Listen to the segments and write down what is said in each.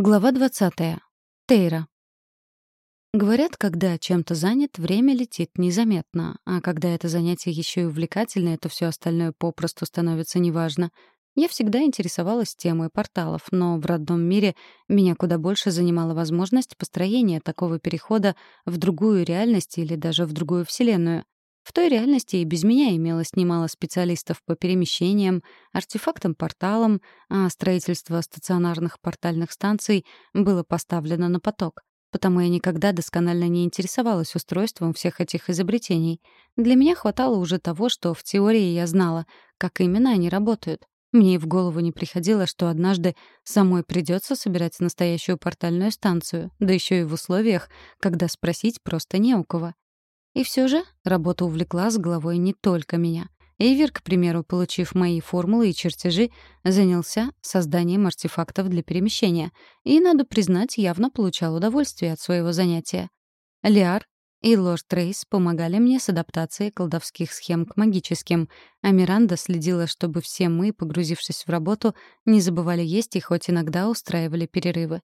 Глава 20. Тейра. Говорят, когда чем-то занят, время летит незаметно, а когда это занятие еще и увлекательное, то все остальное попросту становится неважно. Я всегда интересовалась темой порталов, но в родном мире меня куда больше занимала возможность построения такого перехода в другую реальность или даже в другую вселенную. В той реальности и без меня имелось немало специалистов по перемещениям, артефактам-порталам, а строительство стационарных портальных станций было поставлено на поток. Потому я никогда досконально не интересовалась устройством всех этих изобретений. Для меня хватало уже того, что в теории я знала, как именно они работают. Мне и в голову не приходило, что однажды самой придется собирать настоящую портальную станцию, да еще и в условиях, когда спросить просто не у кого. И все же работа увлекла с головой не только меня. Эйвер, к примеру, получив мои формулы и чертежи, занялся созданием артефактов для перемещения и, надо признать, явно получал удовольствие от своего занятия. Лиар и лорд Трейс помогали мне с адаптацией колдовских схем к магическим, а Миранда следила, чтобы все мы, погрузившись в работу, не забывали есть и хоть иногда устраивали перерывы.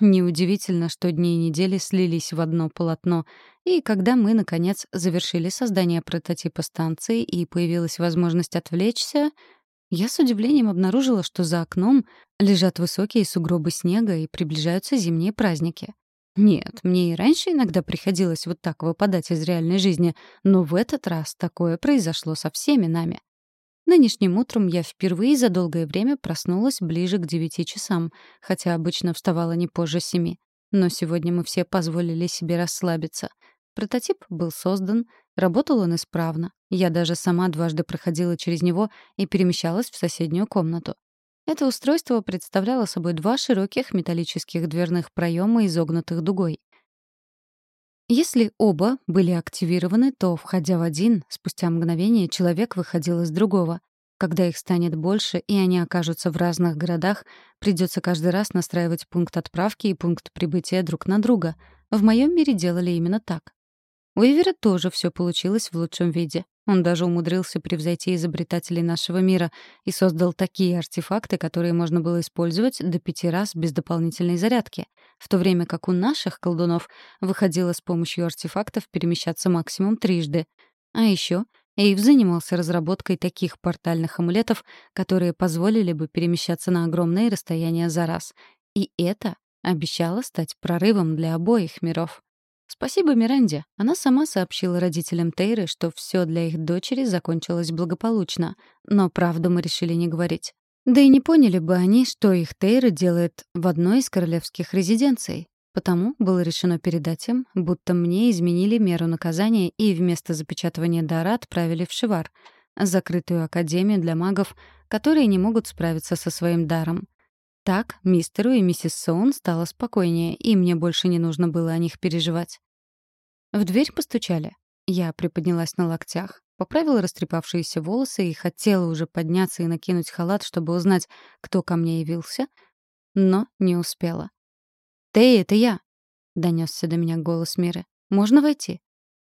Неудивительно, что дни и недели слились в одно полотно, и когда мы, наконец, завершили создание прототипа станции и появилась возможность отвлечься, я с удивлением обнаружила, что за окном лежат высокие сугробы снега и приближаются зимние праздники. Нет, мне и раньше иногда приходилось вот так выпадать из реальной жизни, но в этот раз такое произошло со всеми нами. Нынешним утром я впервые за долгое время проснулась ближе к девяти часам, хотя обычно вставала не позже семи. Но сегодня мы все позволили себе расслабиться. Прототип был создан, работал он исправно. Я даже сама дважды проходила через него и перемещалась в соседнюю комнату. Это устройство представляло собой два широких металлических дверных проема, изогнутых дугой. Если оба были активированы, то, входя в один, спустя мгновение человек выходил из другого. Когда их станет больше, и они окажутся в разных городах, придется каждый раз настраивать пункт отправки и пункт прибытия друг на друга. В моем мире делали именно так. У Ивера тоже все получилось в лучшем виде. Он даже умудрился превзойти изобретателей нашего мира и создал такие артефакты, которые можно было использовать до пяти раз без дополнительной зарядки, в то время как у наших колдунов выходило с помощью артефактов перемещаться максимум трижды. А еще Эйв занимался разработкой таких портальных амулетов, которые позволили бы перемещаться на огромные расстояния за раз. И это обещало стать прорывом для обоих миров. Спасибо Миранде. Она сама сообщила родителям Тейры, что все для их дочери закончилось благополучно. Но правду мы решили не говорить. Да и не поняли бы они, что их Тейра делает в одной из королевских резиденций. Потому было решено передать им, будто мне изменили меру наказания и вместо запечатывания дара отправили в Шивар, закрытую академию для магов, которые не могут справиться со своим даром. Так мистеру и миссис Соун стало спокойнее, и мне больше не нужно было о них переживать. В дверь постучали. Я приподнялась на локтях, поправила растрепавшиеся волосы и хотела уже подняться и накинуть халат, чтобы узнать, кто ко мне явился, но не успела. «Ты, это я!» — донесся до меня голос Миры. «Можно войти?»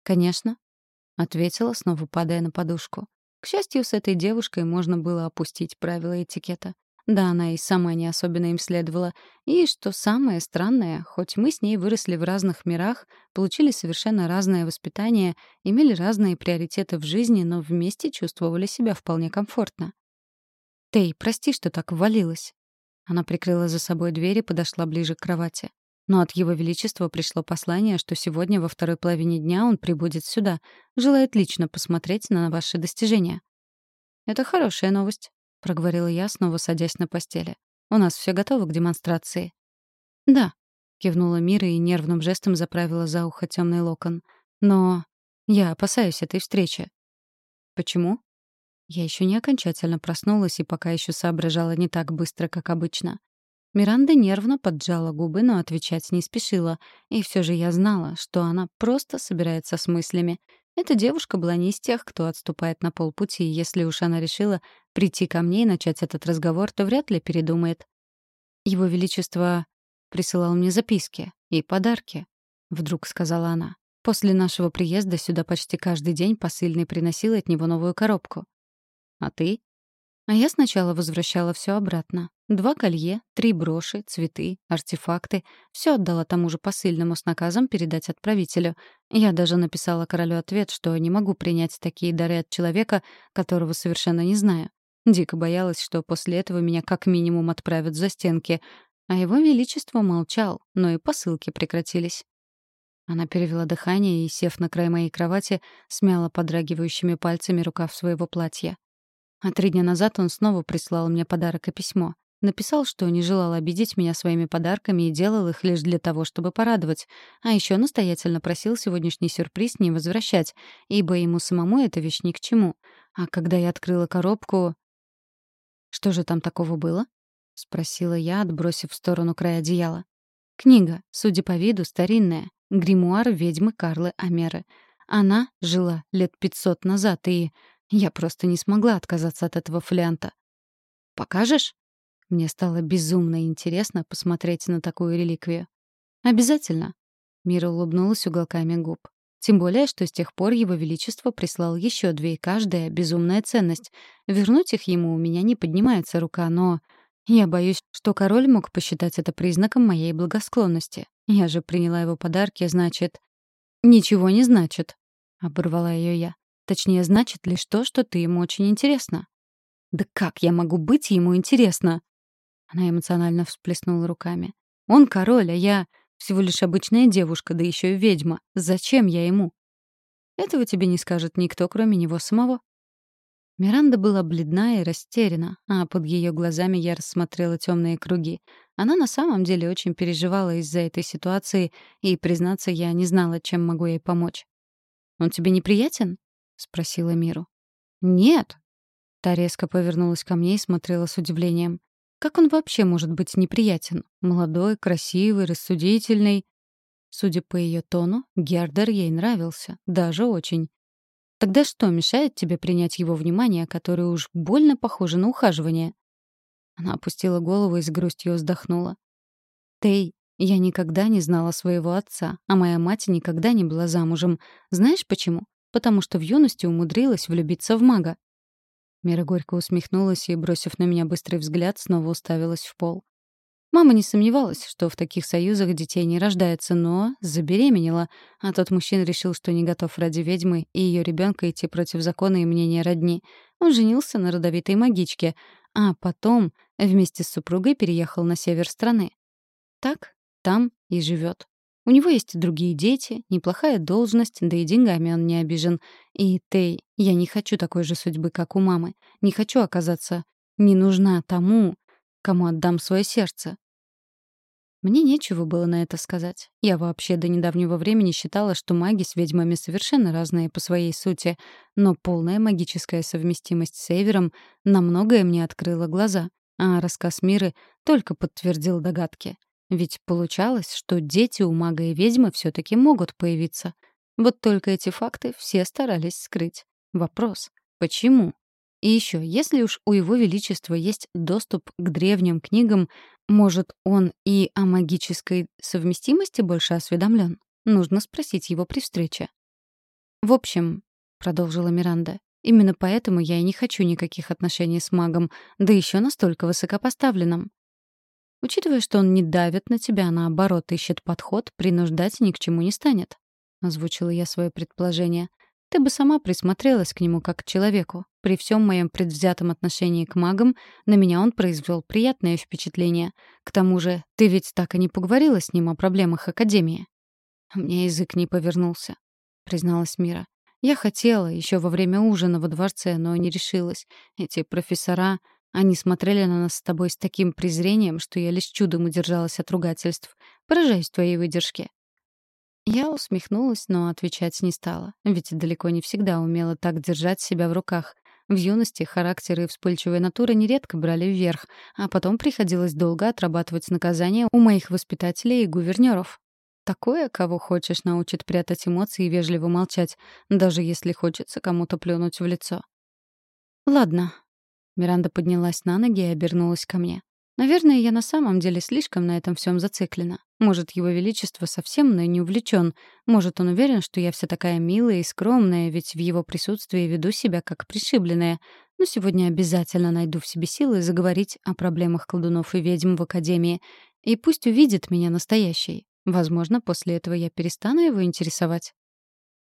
«Конечно», — ответила, снова падая на подушку. К счастью, с этой девушкой можно было опустить правила этикета. Да, она и сама не особенно им следовала. И, что самое странное, хоть мы с ней выросли в разных мирах, получили совершенно разное воспитание, имели разные приоритеты в жизни, но вместе чувствовали себя вполне комфортно. «Тей, прости, что так ввалилась». Она прикрыла за собой дверь и подошла ближе к кровати. Но от Его Величества пришло послание, что сегодня во второй половине дня он прибудет сюда, желает лично посмотреть на ваши достижения. «Это хорошая новость», — проговорила я, снова садясь на постели. «У нас все готово к демонстрации». «Да», — кивнула Мира и нервным жестом заправила за ухо темный локон. «Но я опасаюсь этой встречи». «Почему?» Я еще не окончательно проснулась и пока еще соображала не так быстро, как обычно. Миранда нервно поджала губы, но отвечать не спешила. И все же я знала, что она просто собирается с мыслями — эта девушка была не из тех, кто отступает на полпути, и если уж она решила прийти ко мне и начать этот разговор, то вряд ли передумает. «Его Величество присылал мне записки и подарки», — вдруг сказала она. «После нашего приезда сюда почти каждый день посыльный приносил от него новую коробку». «А ты?» А я сначала возвращала все обратно. Два колье, три броши, цветы, артефакты. Все отдала тому же посыльному с наказом передать отправителю. Я даже написала королю ответ, что не могу принять такие дары от человека, которого совершенно не знаю. Дико боялась, что после этого меня как минимум отправят за стенки. А его величество молчал, но и посылки прекратились. Она перевела дыхание и, сев на край моей кровати, смяла подрагивающими пальцами рукав своего платья. А три дня назад он снова прислал мне подарок и письмо. Написал, что не желал обидеть меня своими подарками и делал их лишь для того, чтобы порадовать. А еще настоятельно просил сегодняшний сюрприз не возвращать, ибо ему самому эта вещь ни к чему. А когда я открыла коробку... «Что же там такого было?» — спросила я, отбросив в сторону край одеяла. «Книга, судя по виду, старинная. Гримуар ведьмы Карлы Амеры. Она жила лет пятьсот назад, и я просто не смогла отказаться от этого флянта. «Покажешь?» Мне стало безумно интересно посмотреть на такую реликвию. «Обязательно». Мира улыбнулась уголками губ. Тем более, что с тех пор Его Величество прислал еще две, и каждая — безумная ценность. Вернуть их ему у меня не поднимается рука, но... Я боюсь, что король мог посчитать это признаком моей благосклонности. Я же приняла его подарки, значит... «Ничего не значит», — оборвала ее я. Точнее, значит лишь то, что ты ему очень интересна. Да как я могу быть ему интересна? Она эмоционально всплеснула руками. Он король, а я всего лишь обычная девушка, да еще и ведьма. Зачем я ему? Этого тебе не скажет никто, кроме него самого. Миранда была бледна и растеряна, а под ее глазами я рассмотрела темные круги. Она на самом деле очень переживала из-за этой ситуации, и, признаться, я не знала, чем могу ей помочь. «Он тебе неприятен?» Спросила Миру. Нет. Та резко повернулась ко мне и смотрела с удивлением. Как он вообще может быть неприятен? Молодой, красивый, рассудительный. Судя по ее тону, Гердер ей нравился, даже очень. Тогда что мешает тебе принять его внимание, которое уж больно похоже на ухаживание? Она опустила голову и с грустью вздохнула. Тей, я никогда не знала своего отца, а моя мать никогда не была замужем. Знаешь почему? Потому что в юности умудрилась влюбиться в мага. Мира горько усмехнулась и, бросив на меня быстрый взгляд, снова уставилась в пол. Мама не сомневалась, что в таких союзах детей не рождается, но забеременела, а тот мужчина решил, что не готов ради ведьмы и ее ребенка идти против закона и мнения родни. Он женился на родовитой магичке, а потом вместе с супругой переехал на север страны. Так там и живет. У него есть другие дети, неплохая должность, да и деньгами он не обижен. И, Тей, я не хочу такой же судьбы, как у мамы. Не хочу оказаться не нужна тому, кому отдам свое сердце. Мне нечего было на это сказать. Я вообще до недавнего времени считала, что маги с ведьмами совершенно разные по своей сути, но полная магическая совместимость с Эвером на многое мне открыла глаза, а рассказ Миры только подтвердил догадки. Ведь получалось, что дети у мага и ведьмы все таки могут появиться. Вот только эти факты все старались скрыть. Вопрос — почему? И еще, если уж у его величества есть доступ к древним книгам, может, он и о магической совместимости больше осведомлен? Нужно спросить его при встрече. «В общем», — продолжила Миранда, «именно поэтому я и не хочу никаких отношений с магом, да еще настолько высокопоставленным. Учитывая, что он не давит на тебя, а наоборот ищет подход, принуждать ни к чему не станет. Озвучила я свое предположение. Ты бы сама присмотрелась к нему как к человеку. При всем моем предвзятом отношении к магам на меня он произвел приятное впечатление. К тому же, ты ведь так и не поговорила с ним о проблемах Академии. Мне язык не повернулся, призналась Мира. Я хотела еще во время ужина во дворце, но не решилась. Эти профессора они смотрели на нас с тобой с таким презрением, что я лишь чудом удержалась от ругательств. Поражаюсь твоей выдержке». Я усмехнулась, но отвечать не стала, ведь далеко не всегда умела так держать себя в руках. В юности характер и вспыльчивая натура нередко брали вверх, а потом приходилось долго отрабатывать наказание у моих воспитателей и гувернёров. Такое, кого хочешь, научит прятать эмоции и вежливо молчать, даже если хочется кому-то плюнуть в лицо. «Ладно, Миранда поднялась на ноги и обернулась ко мне. Наверное, я на самом деле слишком на этом всем зациклена. Может, его величество совсем мной не увлечен. Может, он уверен, что я вся такая милая и скромная, ведь в его присутствии веду себя как пришибленная. Но сегодня обязательно найду в себе силы заговорить о проблемах колдунов и ведьм в Академии. И пусть увидит меня настоящей. Возможно, после этого я перестану его интересовать.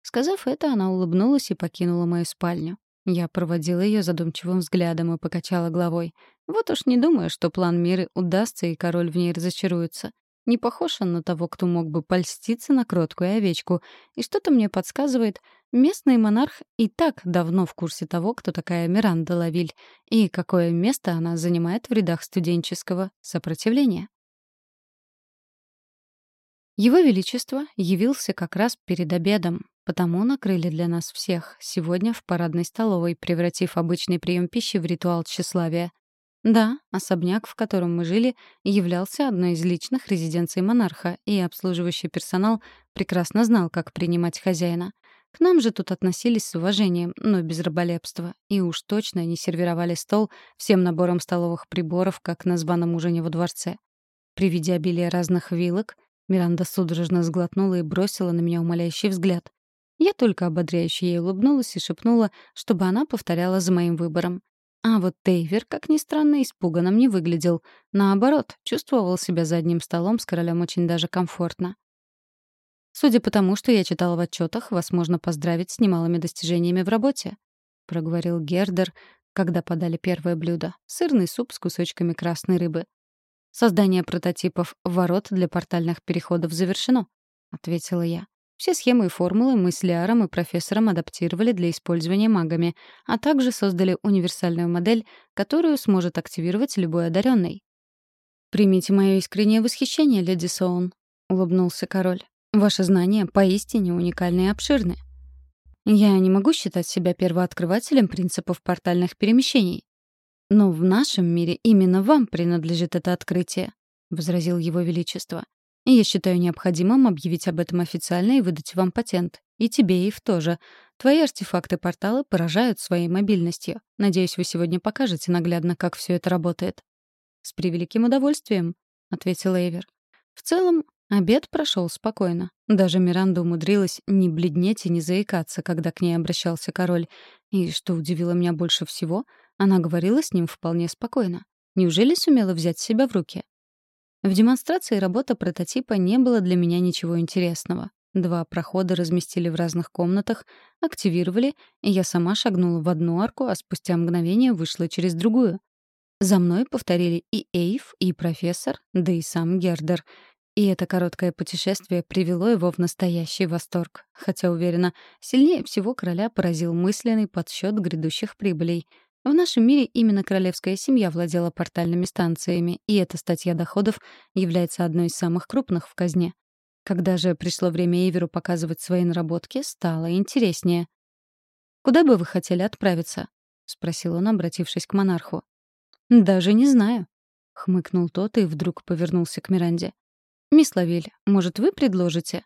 Сказав это, она улыбнулась и покинула мою спальню. Я проводила ее задумчивым взглядом и покачала головой. Вот уж не думаю, что план Миры удастся, и король в ней разочаруется. Не похож он на того, кто мог бы польститься на кроткую овечку. И что-то мне подсказывает, местный монарх и так давно в курсе того, кто такая Миранда Лавиль, и какое место она занимает в рядах студенческого сопротивления. Его Величество явился как раз перед обедом, потому накрыли для нас всех сегодня в парадной столовой, превратив обычный прием пищи в ритуал тщеславия. Да, особняк, в котором мы жили, являлся одной из личных резиденций монарха, и обслуживающий персонал прекрасно знал, как принимать хозяина. К нам же тут относились с уважением, но без раболепства, и уж точно не сервировали стол всем набором столовых приборов, как на званом ужине во дворце. При виде обилия разных вилок Миранда судорожно сглотнула и бросила на меня умоляющий взгляд. Я только ободряюще ей улыбнулась и шепнула, чтобы она повторяла за моим выбором. А вот Тейвер, как ни странно, испуганным не выглядел. Наоборот, чувствовал себя за одним столом с королем очень даже комфортно. «Судя по тому, что я читал в отчетах, вас можно поздравить с немалыми достижениями в работе», — проговорил Гердер, когда подали первое блюдо — сырный суп с кусочками красной рыбы. «Создание прототипов ворот для портальных переходов завершено», — ответила я. Все схемы и формулы мы с Лиаром и профессором адаптировали для использования магами, а также создали универсальную модель, которую сможет активировать любой одаренный. «Примите мое искреннее восхищение, леди Соун», — улыбнулся король. «Ваши знания поистине уникальны и обширны. Я не могу считать себя первооткрывателем принципов портальных перемещений, «Но в нашем мире именно вам принадлежит это открытие», — возразил Его Величество. «И я считаю необходимым объявить об этом официально и выдать вам патент. И тебе, Ив, тоже. Твои артефакты-порталы поражают своей мобильностью. Надеюсь, вы сегодня покажете наглядно, как все это работает». «С превеликим удовольствием», — ответил Эйвер. В целом, обед прошел спокойно. Даже Миранда умудрилась не бледнеть и не заикаться, когда к ней обращался король. И, что удивило меня больше всего — она говорила с ним вполне спокойно. Неужели сумела взять себя в руки? В демонстрации работа прототипа не было для меня ничего интересного. Два прохода разместили в разных комнатах, активировали, и я сама шагнула в одну арку, а спустя мгновение вышла через другую. За мной повторили и Эйв, и профессор, да и сам Гердер. И это короткое путешествие привело его в настоящий восторг. Хотя, уверена, сильнее всего короля поразил мысленный подсчет грядущих прибылей. В нашем мире именно королевская семья владела портальными станциями, и эта статья доходов является одной из самых крупных в казне. Когда же пришло время Эйверу показывать свои наработки, стало интереснее. «Куда бы вы хотели отправиться?» — спросил он, обратившись к монарху. «Даже не знаю», — хмыкнул тот и вдруг повернулся к Миранде. «Мисс Лавиль, может, вы предложите?»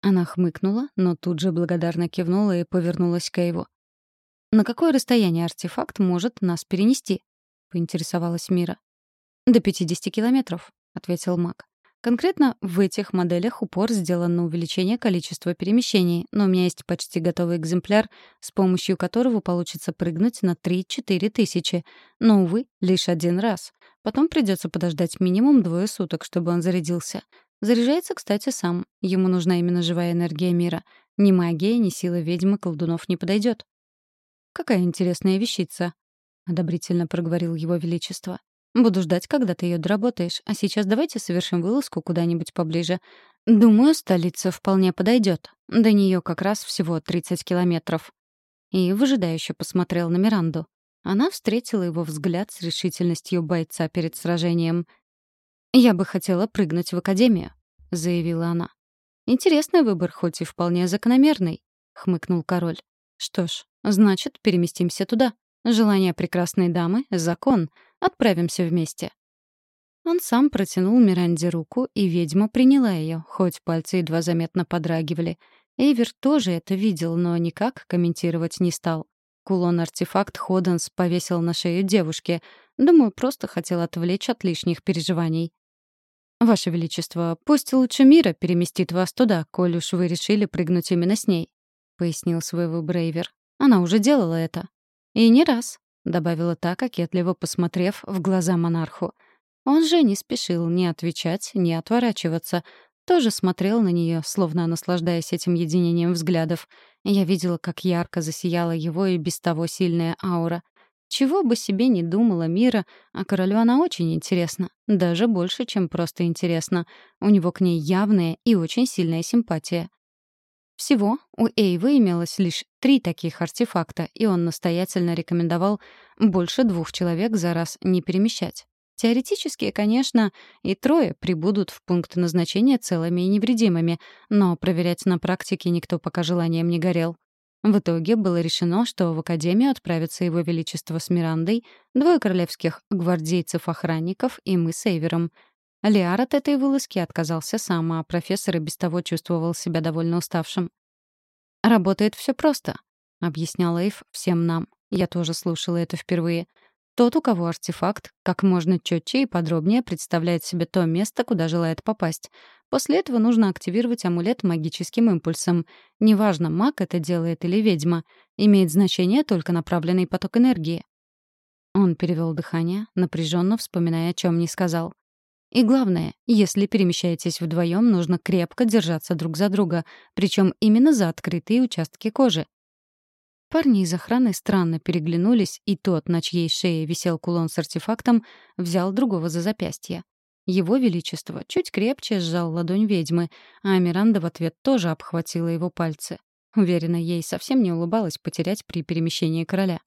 Она хмыкнула, но тут же благодарно кивнула и повернулась к Эйву. «На какое расстояние артефакт может нас перенести?» — поинтересовалась Мира. «До 50 километров», — ответил маг. Конкретно в этих моделях упор сделан на увеличение количества перемещений, но у меня есть почти готовый экземпляр, с помощью которого получится прыгнуть на 3-4 тысячи. Но, увы, лишь один раз. Потом придется подождать минимум двое суток, чтобы он зарядился. Заряжается, кстати, сам. Ему нужна именно живая энергия мира. Ни магия, ни сила ведьмы колдунов не подойдет. «Какая интересная вещица», — одобрительно проговорил его величество. «Буду ждать, когда ты ее доработаешь. А сейчас давайте совершим вылазку куда-нибудь поближе. Думаю, столица вполне подойдет. До нее как раз всего 30 километров». И выжидающе посмотрел на Миранду. Она встретила его взгляд с решительностью бойца перед сражением. «Я бы хотела прыгнуть в академию», — заявила она. «Интересный выбор, хоть и вполне закономерный», — хмыкнул король. «Что ж, Значит, переместимся туда. Желание прекрасной дамы — закон. Отправимся вместе. Он сам протянул Миранде руку, и ведьма приняла ее, хоть пальцы едва заметно подрагивали. Эйвер тоже это видел, но никак комментировать не стал. кулон-артефакт Ходенс повесил на шею девушки. Думаю, просто хотел отвлечь от лишних переживаний. «Ваше Величество, пусть лучше мира переместит вас туда, коль уж вы решили прыгнуть именно с ней», — пояснил свой Брейвер. «Она уже делала это». «И не раз», — добавила та, кокетливо посмотрев в глаза монарху. Он же не спешил ни отвечать, ни отворачиваться. Тоже смотрел на нее, словно наслаждаясь этим единением взглядов. Я видела, как ярко засияла его и без того сильная аура. Чего бы себе ни думала Мира, а королю она очень интересна. Даже больше, чем просто интересна. У него к ней явная и очень сильная симпатия. Всего у Эйвы имелось лишь три таких артефакта, и он настоятельно рекомендовал больше двух человек за раз не перемещать. Теоретически, конечно, и трое прибудут в пункт назначения целыми и невредимыми, но проверять на практике никто пока желанием не горел. В итоге было решено, что в Академию отправятся Его Величество с Мирандой, двое королевских гвардейцев-охранников и мы с Эйвером. Лиар от этой вылазки отказался сам, а профессор и без того чувствовал себя довольно уставшим. «Работает все просто», — объяснял Эйв всем нам. Я тоже слушала это впервые. Тот, у кого артефакт, как можно четче и подробнее представляет себе то место, куда желает попасть. После этого нужно активировать амулет магическим импульсом. Неважно, маг это делает или ведьма. Имеет значение только направленный поток энергии. Он перевел дыхание, напряженно вспоминая, о чем не сказал. И главное, если перемещаетесь вдвоем, нужно крепко держаться друг за друга, причем именно за открытые участки кожи. Парни из охраны странно переглянулись, и тот, на чьей шее висел кулон с артефактом, взял другого за запястье. Его Величество чуть крепче сжал ладонь ведьмы, а Миранда в ответ тоже обхватила его пальцы. Уверена, ей совсем не улыбалось потерять при перемещении короля.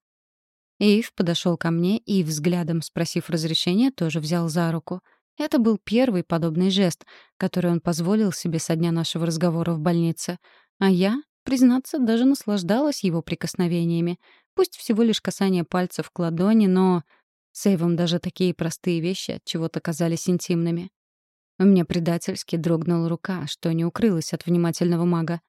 Эйв подошел ко мне и, взглядом спросив разрешения, тоже взял за руку. Это был первый подобный жест, который он позволил себе со дня нашего разговора в больнице. А я Признаться, даже наслаждалась его прикосновениями. Пусть всего лишь касание пальцев к ладони, но... С Эйвом даже такие простые вещи от чего-то казались интимными. У меня предательски дрогнула рука, что не укрылась от внимательного мага.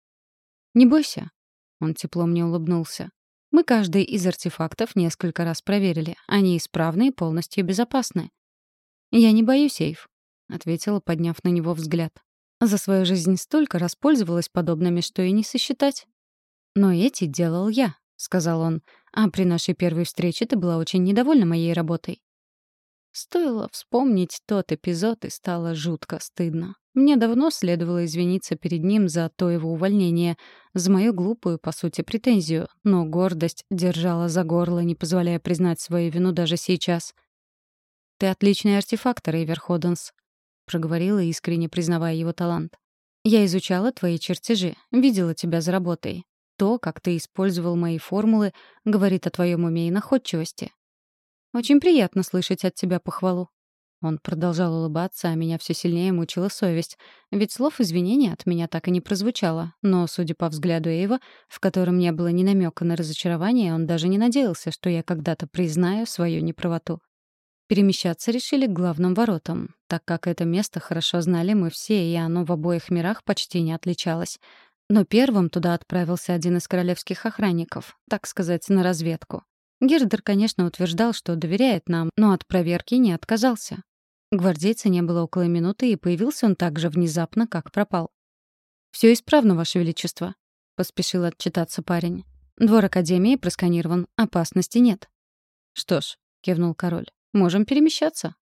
«Не бойся», — он тепло мне улыбнулся. «Мы каждый из артефактов несколько раз проверили. Они исправны и полностью безопасны». «Я не боюсь, Эйв», — ответила, подняв на него взгляд. За свою жизнь столько распользовалась подобными, что и не сосчитать. «Но эти делал я», — сказал он. «А при нашей первой встрече ты была очень недовольна моей работой». Стоило вспомнить тот эпизод, и стало жутко стыдно. Мне давно следовало извиниться перед ним за то его увольнение, за мою глупую, по сути, претензию, но гордость держала за горло, не позволяя признать свою вину даже сейчас. «Ты отличный артефактор, Эйвер Ходенс», — проговорила, искренне признавая его талант. «Я изучала твои чертежи, видела тебя за работой. То, как ты использовал мои формулы, говорит о твоем уме и находчивости. Очень приятно слышать от тебя похвалу». Он продолжал улыбаться, а меня все сильнее мучила совесть, ведь слов извинения от меня так и не прозвучало, но, судя по взгляду Эйва, в котором не было ни намека на разочарование, он даже не надеялся, что я когда-то признаю свою неправоту. Перемещаться решили к главным воротам, так как это место хорошо знали мы все, и оно в обоих мирах почти не отличалось. Но первым туда отправился один из королевских охранников, так сказать, на разведку. Гердер, конечно, утверждал, что доверяет нам, но от проверки не отказался. Гвардейца не было около минуты, и появился он так же внезапно, как пропал. «Все исправно, Ваше Величество», — поспешил отчитаться парень. «Двор Академии просканирован, опасности нет». «Что ж», — кивнул король, Можем перемещаться.